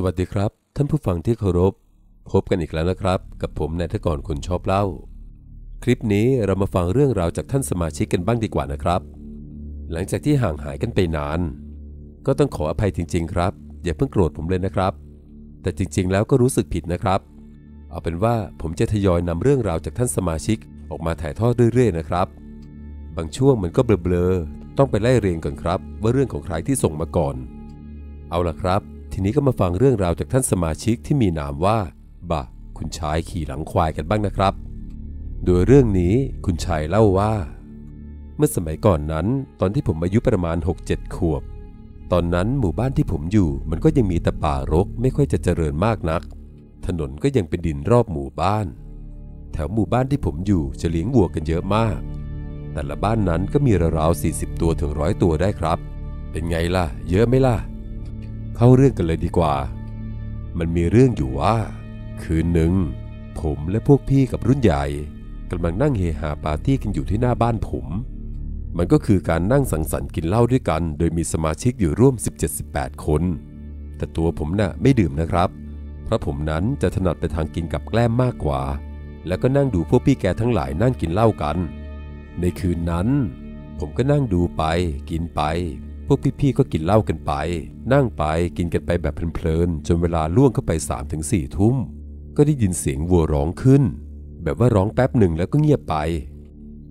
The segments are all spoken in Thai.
สวัสดีครับ ท่านผู้ฟังที่เคารพ พบกันอีกแล้วนะครับ กับผมนายทกรคนชอบเล่า คลิปนี้เรามาฟังเรื่องราวจากท่านสมาชิกกันบ้างดีกว่านะครับ หลังจากที่ห่างหายกันไปนาน ก็ต้องขออภัยจริง ๆ ครับ อย่าเพิ่งโกรธผมเลยนะครับ แต่จริง ๆ แล้วก็รู้สึกผิดนะครับ เอาเป็นว่าผมจะทยอยนำเรื่องราวจากท่านสมาชิกออกมาถ่ายทอดเรื่อยๆนะครับ บางช่วงมันก็เบลอๆต้องไปไล่เรียงก่อนครับ ว่าเรื่องของใครที่ส่งมาก่อน เอาล่ะครับ ทีนี้ก็มาฟังเรื่องราวจากท่านสมาชิกที่มีนามว่าบะคุณชายขี่หลังควายกันบ้างนะครับ โดยเรื่องนี้คุณชายเล่าว่า เมื่อสมัยก่อนนั้น ตอนที่ผมอายุประมาณ 6-7 ขวบ ตอนนั้นหมู่บ้านที่ผมอยู่ มันก็ยังมีแต่ป่ารกไม่ค่อยจะเจริญมากนัก ถนนก็ยังเป็นดินรอบหมู่บ้าน แถวหมู่บ้านที่ผมอยู่จะเลี้ยงวัวกันเยอะมาก แต่ละบ้านนั้นก็มีราวๆ40 ตัวถึงร้อยตัวได้ครับ เป็นไงล่ะ เยอะไหมล่ะ เข้าเรื่องกันเลยดีกว่า มันมีเรื่องอยู่ว่า คืนหนึ่ง ผมและพวกพี่กับรุ่นใหญ่กำลังนั่งเฮฮาปาร์ตี้กันอยู่ที่หน้าบ้านผม มันก็คือการนั่งสังสรรค์กินเหล้าด้วยกัน โดยมีสมาชิกอยู่ร่วม 17-18 คน แต่ตัวผมน่ะไม่ดื่มนะครับ เพราะผมนั้นจะถนัดไปทางกินกับแกล้มมากกว่า แล้วก็นั่งดูพวกพี่แกทั้งหลายนั่งกินเหล้ากัน ในคืนนั้น ผมก็นั่งดูไป กินไป พวกพี่ๆก็กินเหล้ากันไป นั่งไปกินกันไปแบบเพลินๆ จนเวลาล่วงเข้าไป3าถึงสี่ทุ่ม ก็ได้ยินเสียงวัวร้องขึ้น แบบว่าร้องแป๊บหนึ่งแล้วก็เงียบไป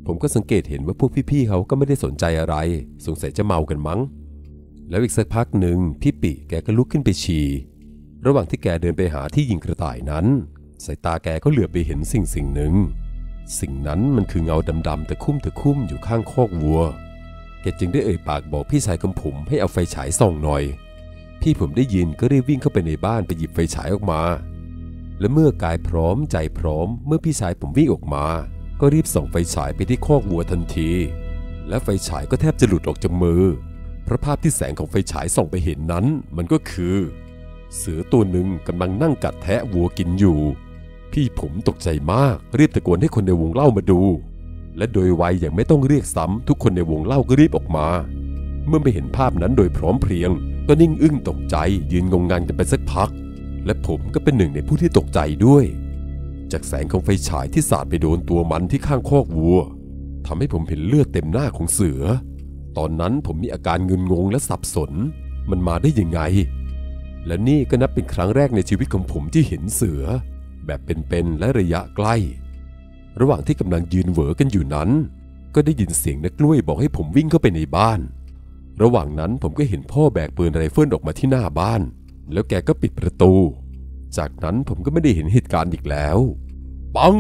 ผมก็สังเกตเห็นว่าพวกพี่ๆเขาก็ไม่ได้สนใจอะไร สงสัยจะเมากันมั้ง แล้วอีกสักพักหนึ่งพี่ปิแกก็ลุกขึ้นไปฉี่ระหว่างที่แกเดินไปหาที่ยิงกระต่ายนั้น สายตาแกก็เหลือบไปเห็นสิ่งสิ่งหนึ่ง สิ่งนั้นมันคือเงาดำๆแต่คุ้มแต่คุ้มอยู่ข้างคอกวัว แกจึงได้เอ่ยปากบอกพี่ชายของผมให้เอาไฟฉายส่องหน่อย พี่ผมได้ยินก็รีบวิ่งเข้าไปในบ้านไปหยิบไฟฉายออกมา และเมื่อกายพร้อมใจพร้อม เมื่อพี่ชายผมวิ่งออกมา ก็รีบส่องไฟฉายไปที่คอกวัวทันที และไฟฉายก็แทบจะหลุดออกจากมือเพราะภาพที่แสงของไฟฉายส่องไปเห็นนั้น มันก็คือ เสือตัวหนึ่งกำลังนั่งกัดแทะวัวกินอยู่ พี่ผมตกใจมากรีบตะโกนให้คนในวงเล่ามาดู และโดยไวอย่างไม่ต้องเรียกซ้ำทุกคนในวงเล่าก็รีบออกมา เมื่อไม่เห็นภาพนั้นโดยพร้อมเพรียง ก็นิ่งอึ้งตกใจยืนงงงันกันไปสักพัก และผมก็เป็นหนึ่งในผู้ที่ตกใจด้วย จากแสงของไฟฉายที่สาดไปโดนตัวมันที่ข้างคอกวัวทำให้ผมเห็นเลือดเต็มหน้าของเสือ ตอนนั้นผมมีอาการเงินงงและสับสน มันมาได้ยังไง และนี่ก็นับเป็นครั้งแรกในชีวิตของผมที่เห็นเสือ แบบเป็นๆและระยะใกล้ ระหว่างที่กำลังยืนเหวอกันอยู่นั้น ก็ได้ยินเสียงนักกล้วยบอกให้ผมวิ่งเข้าไปในบ้าน ระหว่างนั้นผมก็เห็นพ่อแบกปืนไรเฟิลออกมาที่หน้าบ้าน แล้วแกก็ปิดประตู จากนั้นผมก็ไม่ได้เห็นเหตุการณ์อีกแล้วปัง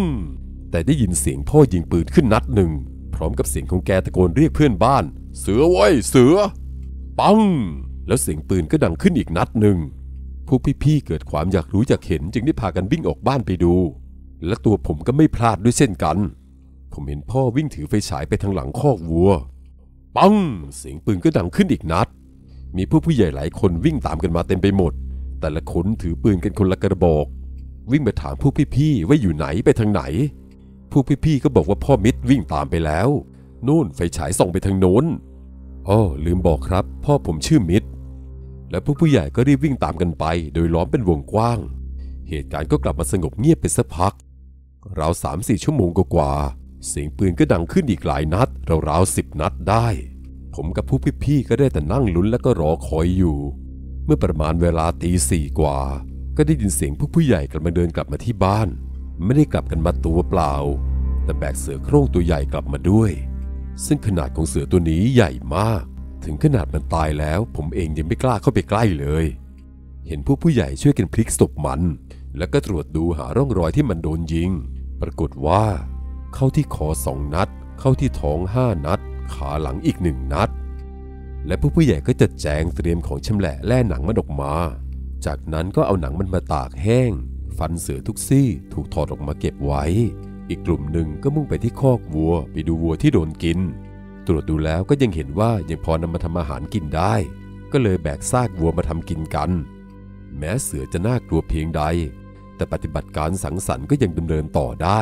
แต่ได้ยินเสียงพ่อยิงปืนขึ้นนัดหนึ่ง พร้อมกับเสียงของแกตะโกนเรียกเพื่อนบ้าน เสือไว้ยเสือ ปัง แล้วเสียงปืนก็ดังขึ้นอีกนัดหนึ่งพวกพี่ๆเกิดความอยากรู้อยากเห็นจึงได้พากันวิ่งออกบ้านไปดู และตัวผมก็ไม่พลาดด้วยเช่นกัน ผมเห็นพ่อวิ่งถือไฟฉายไปทางหลังคอกวัว ปัง เสียงปืนก็ดังขึ้นอีกนัด มีผู้ผู้ใหญ่หลายคนวิ่งตามกันมาเต็มไปหมด แต่ละคนถือปืนกันคนละกระบอก วิ่งไปถามพวกพี่ๆว่าอยู่ไหนไปทางไหน พวกพี่ๆก็บอกว่าพ่อมิตรวิ่งตามไปแล้ว นู่นไฟฉายส่องไปทางโน้นอ้อลืมบอกครับ พ่อผมชื่อมิตร และผู้ผู้ใหญ่ก็รีบวิ่งตามกันไป โดยล้อมเป็นวงกว้าง เหตุการณ์ก็กลับมาสงบเงียบไปสักพัก ราวสามสี่ชั่วโมงกว่าเสียงปืนก็ดังขึ้นอีกหลายนัดราวๆสิบนัดได้ ผมกับผู้พี่ๆก็ได้แต่นั่งลุ้นและก็รอคอยอยู่ เมื่อประมาณเวลาตีสี่กว่า ก็ได้ยินเสียงผู้ผู้ใหญ่กลับมาเดินกลับมาที่บ้าน ไม่ได้กลับกันมาตัวเปล่า แต่แบกเสือโคร่งตัวใหญ่กลับมาด้วย ซึ่งขนาดของเสือตัวนี้ใหญ่มาก ถึงขนาดมันตายแล้ว ผมเองยังไม่กล้าเข้าไปใกล้เลย เห็นผู้ผู้ใหญ่ช่วยกันพลิกศพมัน แล้วก็ตรวจดูหาร่องรอยที่มันโดนยิง ปรากฏว่า เข้าที่คอสองนัด เข้าที่ท้องห้านัด ขาหลังอีกหนึ่งนัด และผู้ผู้ใหญ่ก็จัดแจงเตรียมของชำแหละแล่หนังมันออกมา จากนั้นก็เอาหนังมันมาตากแห้ง ฟันเสือทุกซี่ถูกถอดออกมาเก็บไว้ อีกกลุ่มหนึ่งก็มุ่งไปที่คอกวัว ไปดูวัวที่โดนกิน ตรวจดูแล้วก็ยังเห็นว่ายังพอนำมาทำอาหารกินได้ ก็เลยแบกซากวัวมาทำกินกัน แม้เสือจะน่ากลัวเพียงใด แต่ปฏิบัติการสังสรรค์ก็ยังดำเนินต่อได้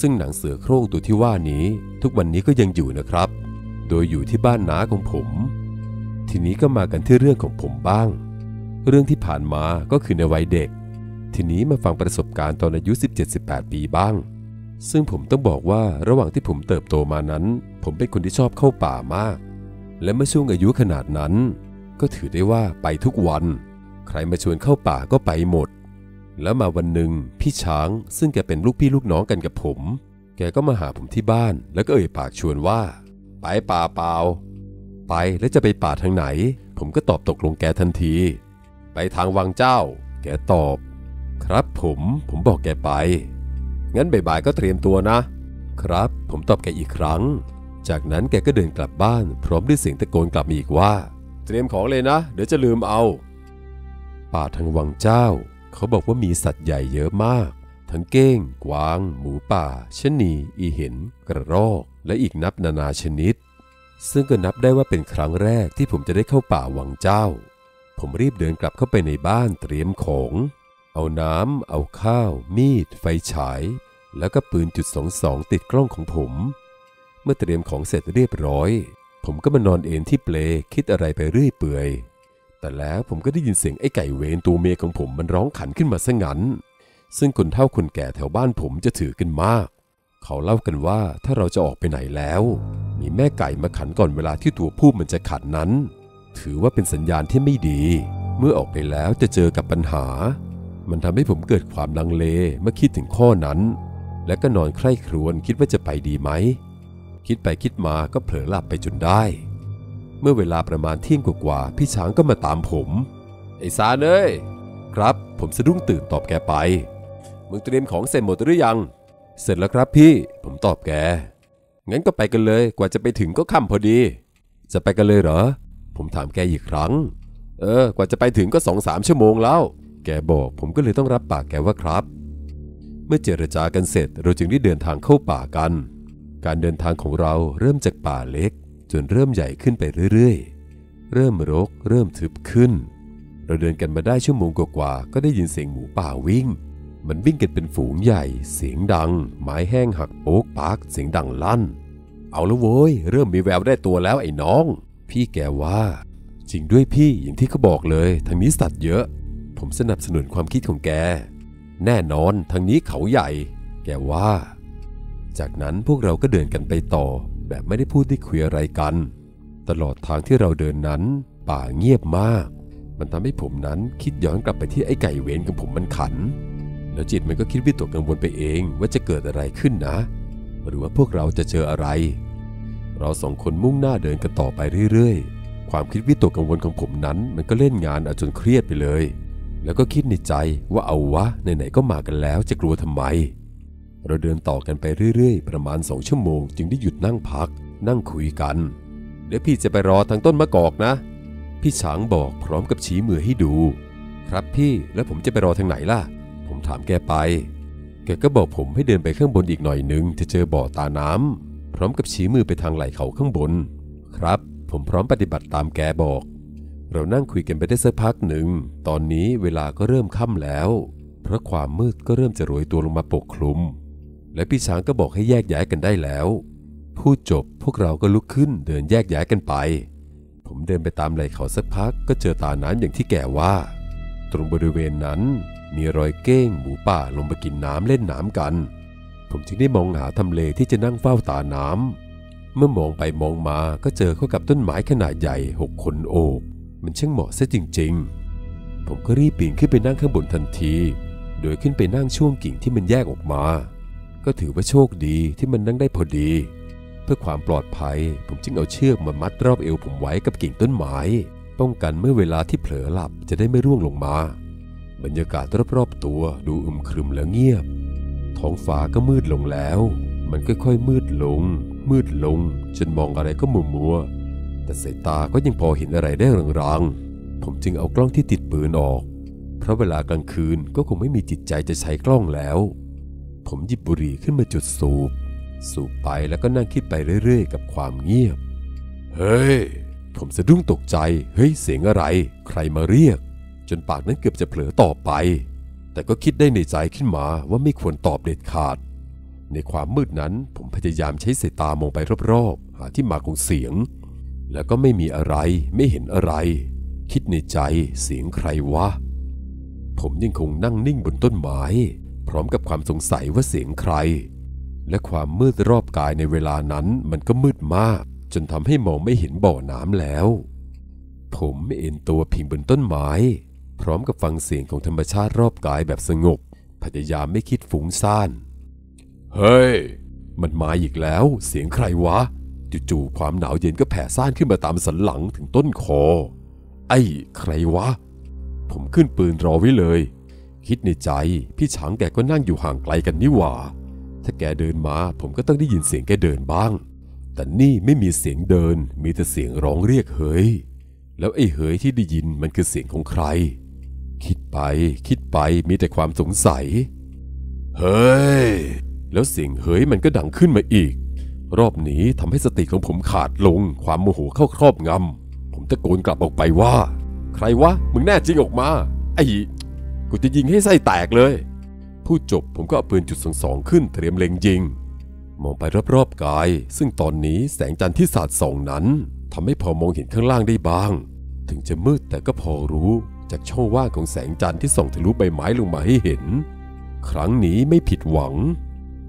ซึ่งหนังเสือโคร่งตัวที่ว่านี้ทุกวันนี้ก็ยังอยู่นะครับ โดยอยู่ที่บ้านน้าของผม ทีนี้ก็มากันที่เรื่องของผมบ้าง เรื่องที่ผ่านมาก็คือในวัยเด็ก ทีนี้มาฟังประสบการณ์ตอนอายุ 17-18 ปีบ้าง ซึ่งผมต้องบอกว่าระหว่างที่ผมเติบโตมานั้น ผมเป็นคนที่ชอบเข้าป่ามาก และเมื่อช่วงอายุขนาดนั้น ก็ถือได้ว่าไปทุกวัน ใครมาชวนเข้าป่าก็ไปหมด แล้วมาวันหนึ่งพี่ช้างซึ่งแกเป็นลูกพี่ลูกน้องกันกับผม แกก็มาหาผมที่บ้าน แล้วก็เอ่ยปากชวนว่า ไปป่าเปล่า ไปแล้วจะไปป่าทางไหน ผมก็ตอบตกลงแกทันที ไปทางวังเจ้า แกตอบ ครับผมผมบอกแกไป งั้นบ่ายๆก็เตรียมตัวนะ ครับ ผมตอบแกอีกครั้ง จากนั้นแกก็เดินกลับบ้าน พร้อมด้วยเสียงตะโกนกลับมาอีกว่า เตรียมของเลยนะ เดี๋ยวจะลืมเอา ป่าทางวังเจ้า เขาบอกว่ามีสัตว์ใหญ่เยอะมาก ทั้งเก้ง กวาง หมูป่าชะนี อีเห็น กระรอก และอีกนับนานาชนิด ซึ่งก็นับได้ว่าเป็นครั้งแรกที่ผมจะได้เข้าป่าวังเจ้า ผมรีบเดินกลับเข้าไปในบ้านเตรียมของ เอาน้ำ เอาข้าว มีด ไฟฉาย แล้วก็ปืนจุดสองสองติดกล้องของผม เมื่อเตรียมของเสร็จเรียบร้อย ผมก็มานอนเอนที่เปลคิดอะไรไปเรื่อยเปื่อย แต่แล้วผมก็ได้ยินเสียงไอ้ไก่เวนตัวเมียของผมมันร้องขันขึ้นมาซะงั้น ซึ่งคนเฒ่าคนแก่แถวบ้านผมจะถือกันมาก เขาเล่ากันว่าถ้าเราจะออกไปไหนแล้ว มีแม่ไก่มาขันก่อนเวลาที่ตัวผู้มันจะขันนั้น ถือว่าเป็นสัญญาณที่ไม่ดี เมื่อออกไปแล้วจะเจอกับปัญหา มันทำให้ผมเกิดความลังเลเมื่อคิดถึงข้อนั้น และก็นอนใคร่ครวญคิดว่าจะไปดีไหม คิดไปคิดมาก็เผลอหลับไปจนได้ เมื่อเวลาประมาณเที่ยงกว่าๆพี่ช้างก็มาตามผม ไอ้สารเอ้ยครับ ผมสะดุ้งตื่นตอบแกไป มึงเตรียมของเสร็จหมดหรือยัง เสร็จแล้วครับพี่ ผมตอบแก งั้นก็ไปกันเลย กว่าจะไปถึงก็ค่ำพอดี จะไปกันเลยเหรอ ผมถามแกอีกครั้ง เออ กว่าจะไปถึงก็สองสามชั่วโมงแล้ว แกบอกผมก็เลยต้องรับปากแกว่าครับ เมื่อเจรจากันเสร็จเราจึงได้เดินทางเข้าป่ากัน การเดินทางของเราเริ่มจากป่าเล็ก นเริ่มใหญ่ขึ้นไปเรื่อยๆ เริ่มรก เริ่มทึบขึ้น เราเดินกันมาได้ชั่วโมงกว่าๆก็ได้ยินเสียงหมูป่าวิ่ง มันวิ่งกันเป็นฝูงใหญ่ เสียงดัง ไม้แห้งหักโป๊กปากเสียงดังลั่น เอาละโว้ย เริ่มมีแววได้ตัวแล้วไอ้น้อง พี่แกว่า จริงด้วยพี่อย่างที่เขาบอกเลยทางนี้สัตว์เยอะ ผมสนับสนุนความคิดของแก แน่นอนทางนี้เขาใหญ่ แกว่าจากนั้นพวกเราก็เดินกันไปต่อ แบบไม่ได้พูดได้คุยอะไรกัน ตลอดทางที่เราเดินนั้น ป่าเงียบมาก มันทำให้ผมนั้นคิดย้อนกลับไปที่ไอ้ไก่เวนของผมมันขัน แล้วจิตมันก็คิดวิตกกังวลไปเองว่าจะเกิดอะไรขึ้นนะ หรือว่าพวกเราจะเจออะไร เราสองคนมุ่งหน้าเดินกันต่อไปเรื่อยๆ ความคิดวิตกกังวลของผมนั้น มันก็เล่นงานเอาจนเครียดไปเลย แล้วก็คิดในใจว่าเอาวะไหนๆก็มากันแล้วจะกลัวทำไม เราเดินต่อกันไปเรื่อยๆ ประมาณสองชั่วโมง จึงได้หยุดนั่งพัก นั่งคุยกัน เดี๋ยวพี่จะไปรอทางต้นมะกอกนะ พี่ช้างบอกพร้อมกับชี้มือให้ดู ครับพี่แล้วผมจะไปรอทางไหนล่ะ ผมถามแกไป แกก็บอกผมให้เดินไปข้างบนอีกหน่อยหนึงจะเจอบ่อตาน้ำพร้อมกับชี้มือไปทางไหล่เขาข้างบน ครับ ผมพร้อมปฏิบัติตามแกบอก เรานั่งคุยกันไปได้สักพักหนึ่ง ตอนนี้เวลาก็เริ่มค่ำแล้ว เพราะความมืดก็เริ่มจะโรยตัวลงมาปกคลุม และพี่ช้างก็บอกให้แยกย้ายกันได้แล้ว พูดจบพวกเราก็ลุกขึ้นเดินแยกย้ายกันไป ผมเดินไปตามไหล่เขาสักพักก็เจอตาน้ำอย่างที่แกว่า ตรงบริเวณนั้นมีรอยเก้งหมูป่าลงมากินน้ำเล่นน้ำกัน ผมจึงได้มองหาทำเลที่จะนั่งเฝ้าตาน้ำเมื่อมองไปมองมาก็เจอเข้ากับต้นไม้ขนาดใหญ่หกคนโอบ มันช่างเหมาะซะจริง ๆ ผมก็รีบปีนขึ้นไปนั่งข้างบนทันที โดยขึ้นไปนั่งช่วงกิ่งที่มันแยกออกมา ก็ถือว่าโชคดีที่มันนั่งได้พอดี เพื่อความปลอดภัย ผมจึงเอาเชือกมามัดรอบเอวผมไว้กับกิ่งต้นไม้ป้องกันเมื่อเวลาที่เผลอหลับจะได้ไม่ร่วงลงมา บรรยากาศรอบๆตัวดูอึมครึมแล้วเงียบ ท้องฟ้าก็มืดลงแล้ว มันค่อยๆมืดลง มืดลง จนมองอะไรก็มัวมัวๆแต่สายตาก็ยังพอเห็นอะไรได้รางๆ ผมจึงเอากล้องที่ติดปืนออก เพราะเวลากลางคืนก็คงไม่มีจิตใจจะใช้กล้องแล้ว ผมหยิบบุหรี่ขึ้นมาจุดสูบ สูบไปแล้วก็นั่งคิดไปเรื่อยๆ กับความเงียบ เฮ้ย ผมสะดุ้งตกใจ เฮ้ย เสียงอะไร ใครมาเรียก จนปากนั้นเกือบจะเผลอตอบไป แต่ก็คิดได้ในใจขึ้นมาว่าไม่ควรตอบเด็ดขาด ในความมืดนั้นผมพยายามใช้สายตามองไปรอบๆ หาที่มาของเสียง แล้วก็ไม่มีอะไร ไม่เห็นอะไร คิดในใจเสียงใครวะ ผมยังคงนั่งนิ่งบนต้นไม้ พร้อมกับความสงสัยว่าเสียงใคร และความมืดรอบกายในเวลานั้นมันก็มืดมาก จนทำให้มองไม่เห็นบ่อน้ำแล้ว ผมเอ็นตัวพิงบนต้นไม้ พร้อมกับฟังเสียงของธรรมชาติรอบกายแบบสงบ พยายามไม่คิดฟุ้งซ่าน เฮ้ย มันมาอีกแล้ว เสียงใครวะ จู่ๆความหนาวเย็นก็แผ่ซ่านขึ้นมาตามสันหลังถึงต้นคอ ไอ้ ใครวะ ผมขึ้นปืนรอไว้เลย คิดในใจ พี่ช้างแกก็นั่งอยู่ห่างไกลกันนี่หว่า ถ้าแกเดินมาผมก็ต้องได้ยินเสียงแกเดินบ้าง แต่นี่ไม่มีเสียงเดิน มีแต่เสียงร้องเรียกเฮ้ย แล้วไอ้เฮ้ยที่ได้ยินมันคือเสียงของใคร คิดไป คิดไปมีแต่ความสงสัย เฮ้ย แล้วเสียงเฮ้ยมันก็ดังขึ้นมาอีก รอบนี้ทำให้สติของผมขาดลง ความโมโหเข้าครอบงำผมตะโกนกลับออกไปว่า ใครวะ มึงแน่จริงออกมา ไอ้ กูจะยิงให้ไส้แตกเลย พูดจบผมก็เอาปืนจุดสองสองขึ้นเตรียมเล็งยิง มองไปรอบๆกาย ซึ่งตอนนี้แสงจันทร์ที่สาดส่องนั้นทำให้พอมองเห็นข้างล่างได้บ้าง ถึงจะมืดแต่ก็พอรู้จากช่องว่างของแสงจันทร์ที่ส่องทะลุใบไม้ลงมาให้เห็น ครั้งนี้ไม่ผิดหวัง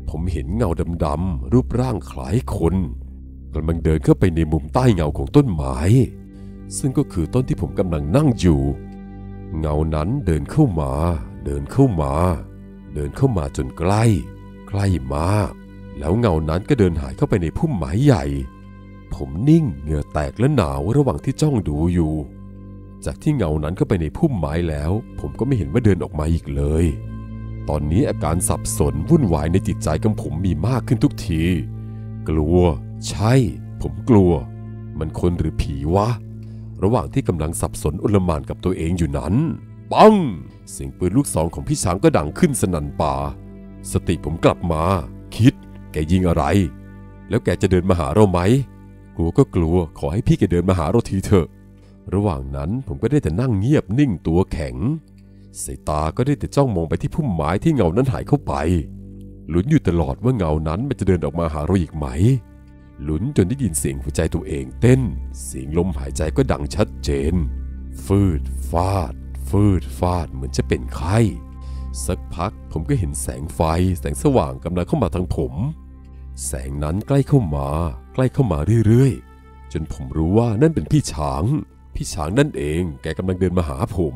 ผมเห็นเงาดำๆรูปร่างคล้ายคนกำลังเดินเข้าไปในมุมใต้เงาของต้นไม้ ซึ่งก็คือต้นที่ผมกำลังนั่งอยู่ เงานั้นเดินเข้ามา เดินเข้ามา เดินเข้ามาจนใกล้ ใกล้มาก แล้วเงานั้นก็เดินหายเข้าไปในพุ่มไม้ใหญ่ ผมนิ่งเหงื่อแตกและหนาวระหว่างที่จ้องดูอยู่ จากที่เงานั้นเข้าไปในพุ่มไม้แล้ว ผมก็ไม่เห็นว่าเดินออกมาอีกเลย ตอนนี้อาการสับสนวุ่นวายในจิตใจของผมมีมากขึ้นทุกที กลัว ใช่ ผมกลัว มันคนหรือผีวะ ระหว่างที่กำลังสับสนอุลมานกับตัวเองอยู่นั้น ปัง เสียงปืนลูกซองของพี่ช้างก็ดังขึ้นสนั่นป่า สติผมกลับมา คิด แกยิงอะไร แล้วแกจะเดินมาหาเราไหมกลัวก็กลัวขอให้พี่แกเดินมาหาเราทีเถอะ ระหว่างนั้นผมก็ได้แต่นั่งเงียบนิ่งตัวแข็งสายตาก็ได้แต่จ้องมองไปที่พุ่มไม้ที่เงานั้นหายเข้าไปลุ้นอยู่ตลอดว่าเงานั้นมันจะเดินออกมาหาเราอีกไหม ลุ้นจนได้ยินเสียงหัวใจตัวเองเต้น เสียงลมหายใจก็ดังชัดเจน ฟืดฟาด ฟืดฟาดเหมือนจะเป็นไข้สักพักผมก็เห็นแสงไฟ แสงสว่างกำลังเข้ามาทางผม แสงนั้นใกล้เข้ามา ใกล้เข้ามาเรื่อยๆ จนผมรู้ว่านั่นเป็นพี่ช้าง พี่ช้างนั่นเอง แกกำลังเดินมาหาผม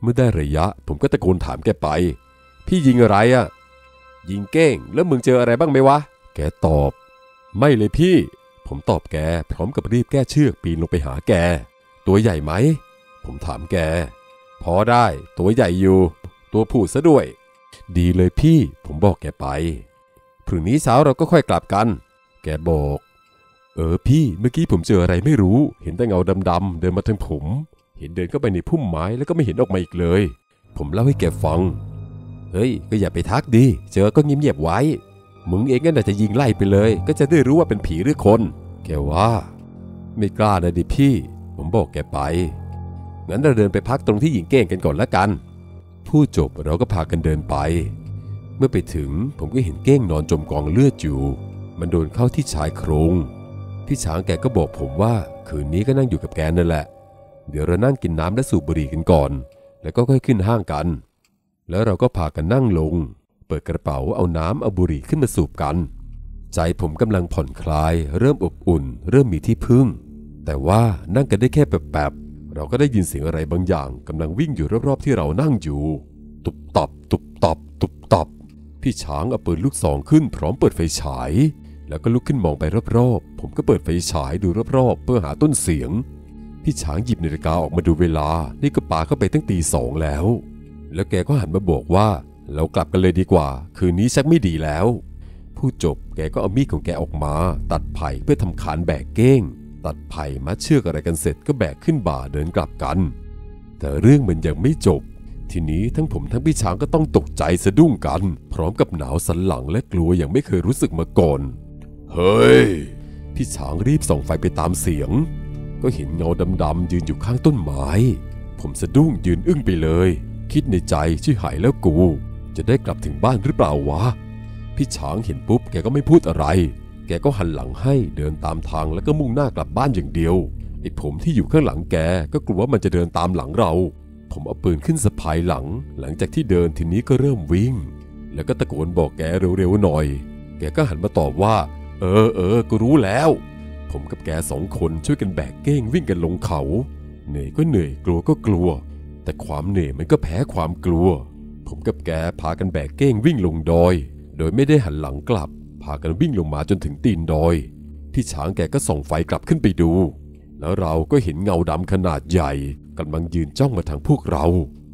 เมื่อได้ระยะ ผมก็ตะโกนถามแกไป พี่ยิงอะไรอะ่ะ ยิงเก้งแล้วมึงเจออะไรบ้างไหมวะ แกตอบ ไม่เลยพี่ ผมตอบแกพร้อมกับรีบแก้เชือกปีนลงไปหาแก ตัวใหญ่ไหม ผมถามแก พอได้ ตัวใหญ่อยู่ ตัวผู้ซะด้วย ดีเลยพี่ ผมบอกแกไป พรุ่งนี้เช้าเราก็ค่อยกลับกัน แกบอก เออพี่เมื่อกี้ผมเจออะไรไม่รู้ เห็นแต่เงาดำๆเดินมาทางผม เห็นเดินเข้าไปในพุ่มไม้แล้วก็ไม่เห็นออกมาอีกเลย ผมเล่าให้แกฟัง เฮ้ย ก็อย่าไปทักดิ เจอก็เงียบๆไว้ มึงเองก็น่าจะยิงไล่ไปเลย ก็จะได้รู้ว่าเป็นผีหรือคน แกว่า ไม่กล้านะดิพี่ ผมบอกแกไป งั้นเราเดินไปพักตรงที่หญิงเก้งกันก่อนละกัน พูดจบเราก็พากันเดินไป เมื่อไปถึงผมก็เห็นเก้งนอนจมกองเลือดอยู่ มันโดนเข้าที่ชายโครง พี่ช้างแกก็บอกผมว่า คืนนี้ก็นั่งอยู่กับแกนั่นแหละ เดี๋ยวเรานั่งกินน้ำและสูบบุหรี่กันก่อน แล้วก็ค่อยขึ้นห้างกัน แล้วเราก็พากันนั่งลง เปิดกระเป๋าเอาน้ำเอาบุหรี่ขึ้นมาสูบกัน ใจผมกำลังผ่อนคลาย เริ่มอบอุ่น เริ่มมีที่พึ่ง แต่ว่านั่งกันได้แค่แปบๆเราก็ได้ยินเสียงอะไรบางอย่างกำลังวิ่งอยู่รอบๆที่เรานั่งอยู่ ตุบตับตุบตับตุบตับพี่ช้างเอาปืนลูกซองขึ้นพร้อมเปิดไฟฉาย แล้วก็ลุกขึ้นมองไปรอบๆ ผมก็เปิดไฟฉายดูรอบๆ เพื่อหาต้นเสียง พี่ช้างหยิบนาฬิกาออกมาดูเวลา นี่ก็ปาเข้าไปตั้งตีสองแล้ว แล้วแกก็หันมาบอกว่า เรากลับกันเลยดีกว่า คืนนี้ชักไม่ดีแล้วพูดจบแกก็เอามีดของแกออกมา ตัดไผ่เพื่อทำขานแบกเก้ง ตัดไผ่มัดเชือกอะไรกันเสร็จก็แบกขึ้นบ่าเดินกลับกัน แต่เรื่องมันยังไม่จบ ทีนี้ทั้งผมทั้งพี่ช้างก็ต้องตกใจสะดุ้งกัน พร้อมกับหนาวสันหลังและกลัวอย่างไม่เคยรู้สึกมาก่อน เฮ้ย พี่ช้างรีบส่องไฟไปตามเสียง ก็เห็นเงาดำๆยืนอยู่ข้างต้นไม้ ผมสะดุ้งยืนอึ้งไปเลย คิดในใจชื่อหายแล้วกู จะได้กลับถึงบ้านหรือเปล่าวะ พี่ช้างเห็นปุ๊บแกก็ไม่พูดอะไร แกก็หันหลังให้เดินตามทางแล้วก็มุ่งหน้ากลับบ้านอย่างเดียว ไอ้ผมที่อยู่ข้างหลังแกก็กลัวว่ามันจะเดินตามหลังเรา ผมเอาปืนขึ้นสะพายหลัง หลังจากที่เดินทีนี้ก็เริ่มวิ่ง แล้วก็ตะโกนบอกแกเร็วๆหน่อย แกก็หันมาตอบว่า เออเออก็รู้แล้ว ผมกับแกสองคนช่วยกันแบกเก้งวิ่งกันลงเขา เหนื่อยก็เหนื่อยกลัวก็กลัว แต่ความเหนื่อยมันก็แพ้ความกลัว ผมกับแกพากันแบกเก้งวิ่งลงดอย โดยไม่ได้หันหลังกลับ พากันวิ่งลงมาจนถึงตีนดอยพี่ช้างแกก็ส่องไฟกลับขึ้นไปดู แล้วเราก็เห็นเงาดำขนาดใหญ่กำลังยืนจ้องมาทางพวกเรา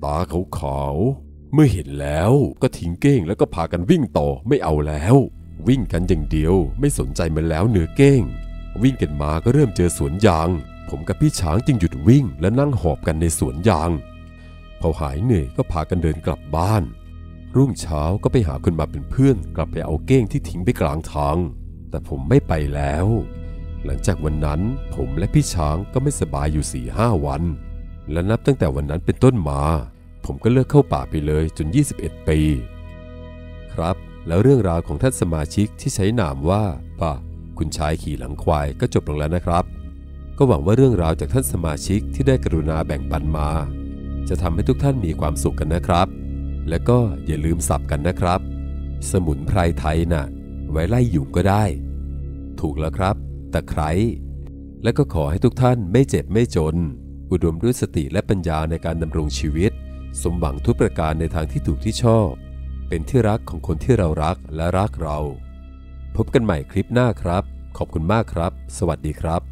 ตาขาวๆเมื่อเห็นแล้วก็ทิ้งเก้งแล้วก็พากันวิ่งต่อไม่เอาแล้ว วิ่งกันอย่างเดียวไม่สนใจมันแล้วเนื้อเก้ง วิ่งกันมาก็เริ่มเจอสวนยาง ผมกับพี่ช้างจึงหยุดวิ่งและนั่งหอบกันในสวนยาง พอหายเหนื่อยก็พากันเดินกลับบ้าน รุ่งเช้าก็ไปหาคนมาเป็นเพื่อน กลับไปเอาเก้งที่ทิ้งไปกลางทาง แต่ผมไม่ไปแล้ว หลังจากวันนั้นผมและพี่ช้างก็ไม่สบายอยู่สี่ห้าวัน และนับตั้งแต่วันนั้นเป็นต้นมา ผมก็เลิกเข้าป่าไปเลยจน 21 ปี ครับ แล้วเรื่องราวของท่านสมาชิกที่ใช้นามว่าป่าคุณชายขี่หลังควายก็จบลงแล้วนะครับ ก็หวังว่าเรื่องราวจากท่านสมาชิกที่ได้กรุณาแบ่งปันมา จะทำให้ทุกท่านมีความสุขกันนะครับ และก็อย่าลืมสับกันนะครับ สมุนไพรไทยน่ะ ไว้ไล่ยุงก็ได้ ถูกแล้วครับตะไคร้และก็ขอให้ทุกท่านไม่เจ็บไม่จน อุดมด้วยสติและปัญญาในการดำรงชีวิต สมหวังทุกประการในทางที่ถูกที่ชอบ เป็นที่รักของคนที่เรารักและรักเรา พบกันใหม่คลิปหน้าครับ ขอบคุณมากครับ สวัสดีครับ